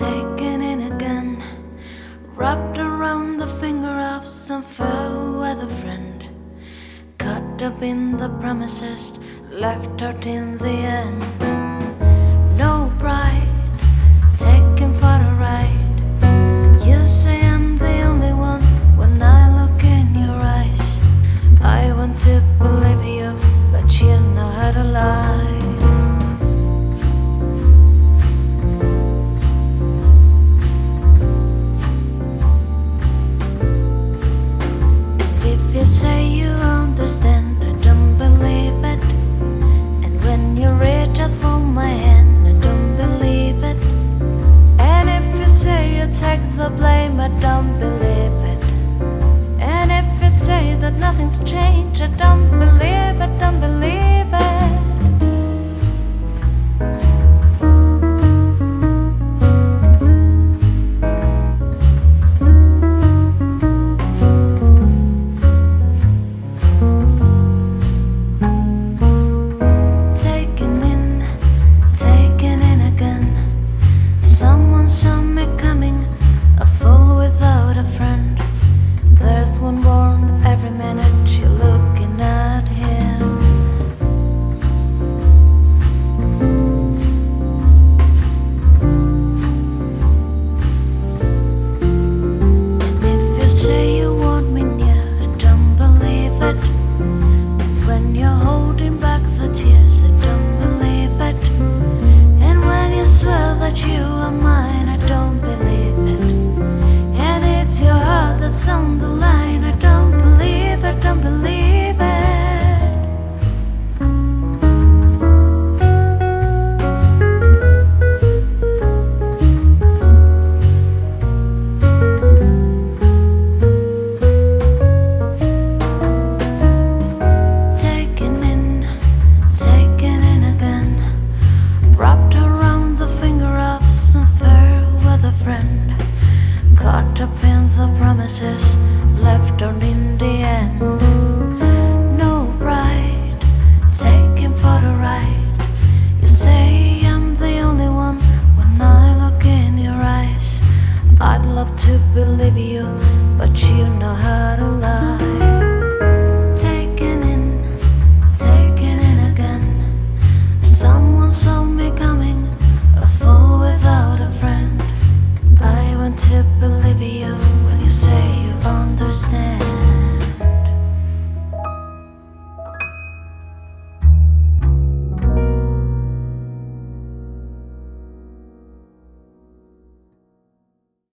taken in again, wrapped around the finger of some fair weather friend, caught up in the promises left out in the end. things change, I don't believe. promises left on in the end.